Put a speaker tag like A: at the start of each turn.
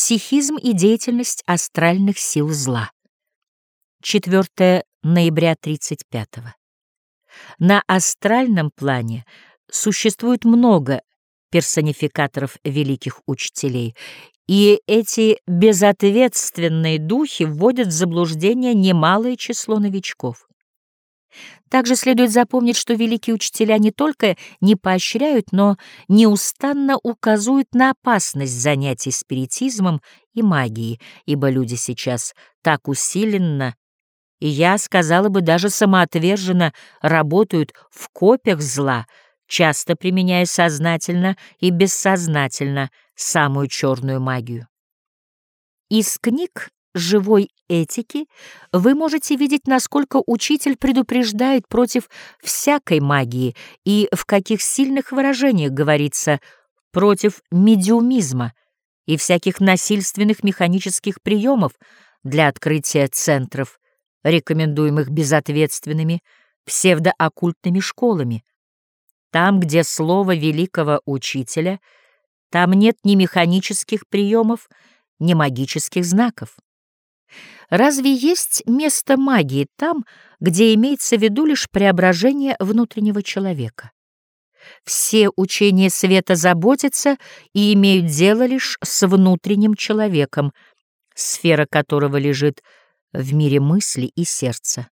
A: психизм и деятельность астральных сил зла. 4 ноября 35 -го. На астральном плане существует много персонификаторов великих учителей, и эти безответственные духи вводят в заблуждение немалое число новичков. Также следует запомнить, что великие учителя не только не поощряют, но неустанно указывают на опасность занятий спиритизмом и магией, ибо люди сейчас так усиленно и я сказала бы даже самоотверженно работают в копиях зла, часто применяя сознательно и бессознательно самую черную магию. Из книг живой этики вы можете видеть, насколько учитель предупреждает против всякой магии и в каких сильных выражениях говорится против медиумизма и всяких насильственных механических приемов для открытия центров, рекомендуемых безответственными псевдооккультными школами. Там, где слово великого учителя, там нет ни механических приемов, ни магических знаков. Разве есть место магии там, где имеется в виду лишь преображение внутреннего человека? Все учения света заботятся и имеют дело лишь с внутренним человеком, сфера которого лежит в мире мысли и сердца.